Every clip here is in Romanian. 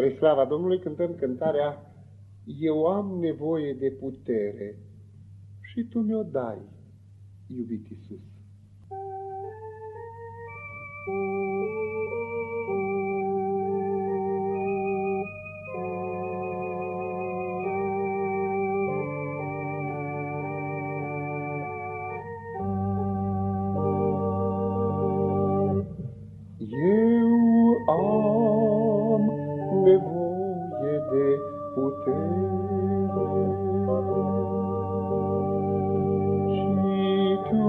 Spre slava Domnului cântăm cântarea Eu am nevoie de putere și Tu mi-o dai, iubit Iisus. Nevoie de putere. Și Tu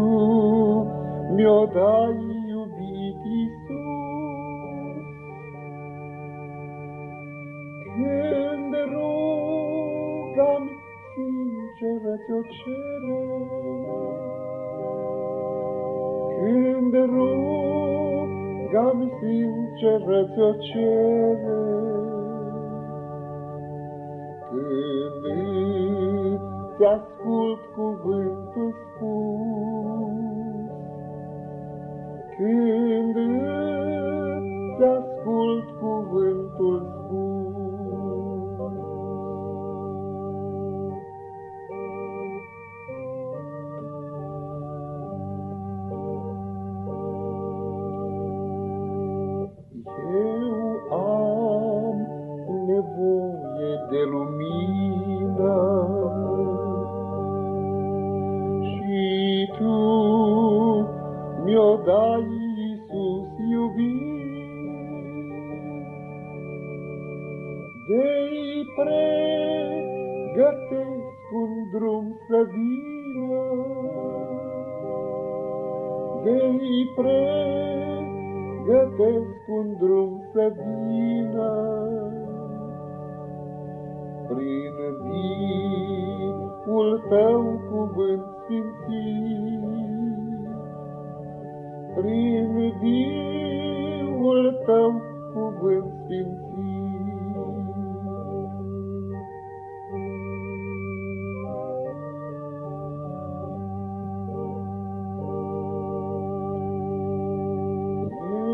mi-o dai, iubit Iisus, când rugam sinceră ți-o cere, când rugam sinceră ți-o cere, când îți ascult cuvântul spus, de lumină. Și Tu mi-o dai, Iisus iubit, De-i pregătesc un drum să vină, De-i pregătesc un drum să vină, prin vivul tău cuvânt simțit, prin vivul tău cuvânt simțit.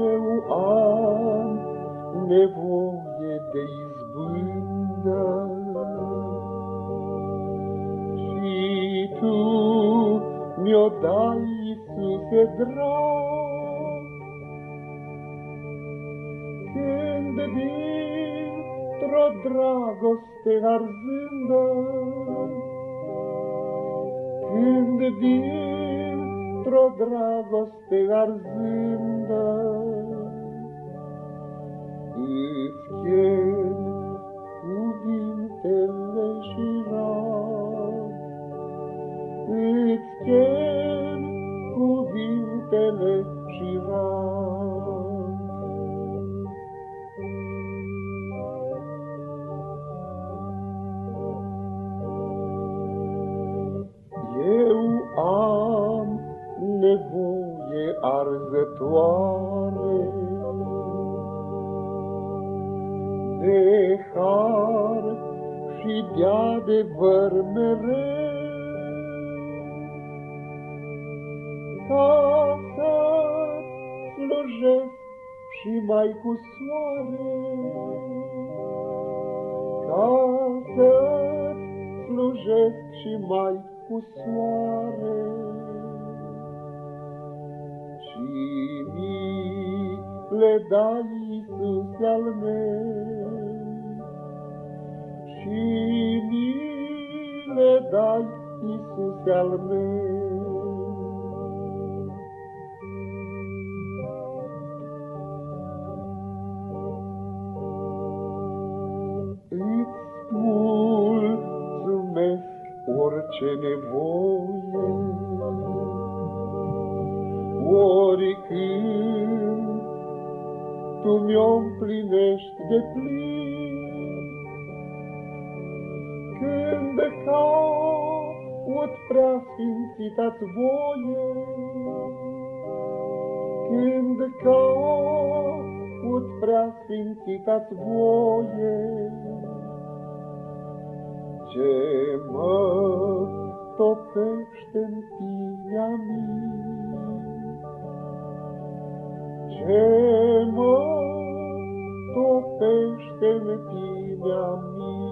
Eu am nevoie de izbândă, Tu mi-o dai, Iisuse drag, Când dintr-o dragoste arzândă, Când dintr-o dragoste arzândă, Îți chem cuvintele și nevoie arzătoare de har și de adevăr mereu, ca să slujesc și mai cu soare, ca să slujesc și mai cu soare. Le dai, Iisus al meu, și mi le dai, Iisus al meu. Îți mulțumesc orice nevoie, oricând Tu mi-o împlinești de plin. Când caut prea sfințita-ți voie, când caut prea sfințita-ți voie, ce mă ce mă topește înălțimea